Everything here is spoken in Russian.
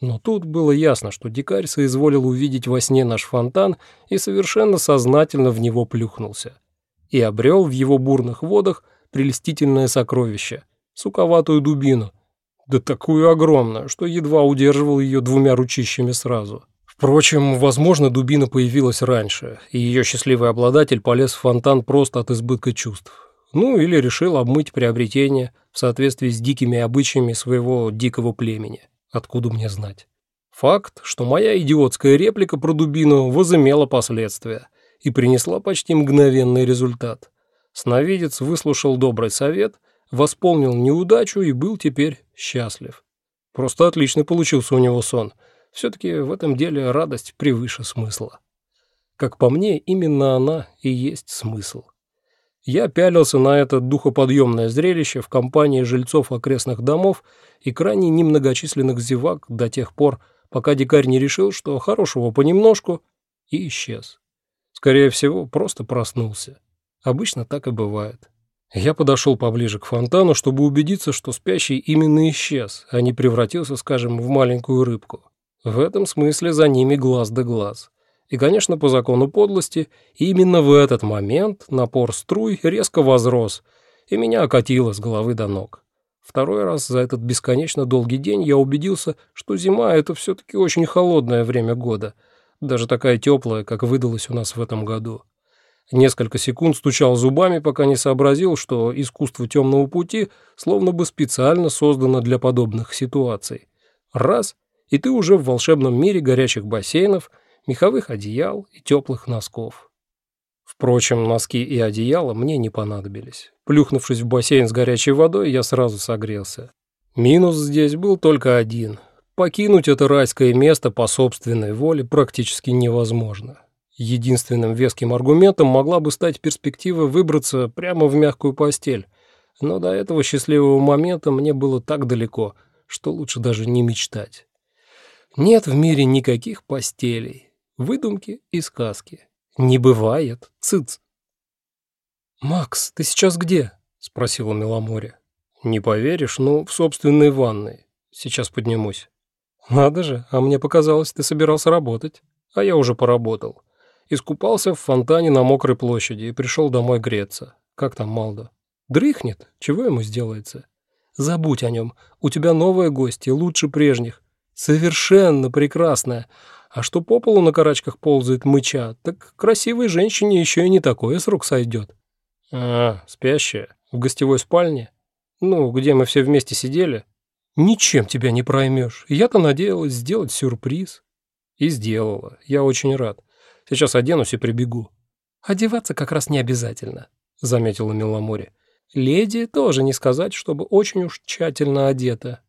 Но тут было ясно, что дикарь соизволил увидеть во сне наш фонтан и совершенно сознательно в него плюхнулся. И обрел в его бурных водах прелестительное сокровище — суковатую дубину, да такую огромную, что едва удерживал ее двумя ручищами сразу. Впрочем, возможно, дубина появилась раньше, и ее счастливый обладатель полез в фонтан просто от избытка чувств. Ну, или решил обмыть приобретение в соответствии с дикими обычаями своего дикого племени. Откуда мне знать? Факт, что моя идиотская реплика про дубину возымела последствия и принесла почти мгновенный результат. Сновидец выслушал добрый совет, восполнил неудачу и был теперь счастлив. Просто отлично получился у него сон. Все-таки в этом деле радость превыше смысла. Как по мне, именно она и есть смысл. Я пялился на это духоподъемное зрелище в компании жильцов окрестных домов и крайне немногочисленных зевак до тех пор, пока дикарь не решил, что хорошего понемножку, и исчез. Скорее всего, просто проснулся. Обычно так и бывает. Я подошел поближе к фонтану, чтобы убедиться, что спящий именно исчез, а не превратился, скажем, в маленькую рыбку. В этом смысле за ними глаз да глаз. И, конечно, по закону подлости, именно в этот момент напор струй резко возрос, и меня окатило с головы до ног. Второй раз за этот бесконечно долгий день я убедился, что зима — это все-таки очень холодное время года, даже такая теплая, как выдалось у нас в этом году. Несколько секунд стучал зубами, пока не сообразил, что искусство темного пути словно бы специально создано для подобных ситуаций. Раз — и ты уже в волшебном мире горячих бассейнов — меховых одеял и теплых носков. Впрочем, носки и одеяла мне не понадобились. Плюхнувшись в бассейн с горячей водой, я сразу согрелся. Минус здесь был только один. Покинуть это райское место по собственной воле практически невозможно. Единственным веским аргументом могла бы стать перспектива выбраться прямо в мягкую постель, но до этого счастливого момента мне было так далеко, что лучше даже не мечтать. Нет в мире никаких постелей, Выдумки и сказки. Не бывает. Цыц. «Макс, ты сейчас где?» — спросила Меломоре. «Не поверишь, но в собственной ванной. Сейчас поднимусь». «Надо же, а мне показалось, ты собирался работать. А я уже поработал. Искупался в фонтане на мокрой площади и пришел домой греться. Как там Малдо? Дрыхнет? Чего ему сделается? Забудь о нем. У тебя новые гости, лучше прежних. Совершенно прекрасная. А что по полу на карачках ползает мыча, так красивой женщине еще и не такое с рук сойдет. А, спящая? В гостевой спальне? Ну, где мы все вместе сидели? Ничем тебя не проймешь. Я-то надеялась сделать сюрприз. И сделала. Я очень рад. Сейчас оденусь и прибегу. Одеваться как раз не обязательно, заметила Миломоре. Леди тоже не сказать, чтобы очень уж тщательно одета.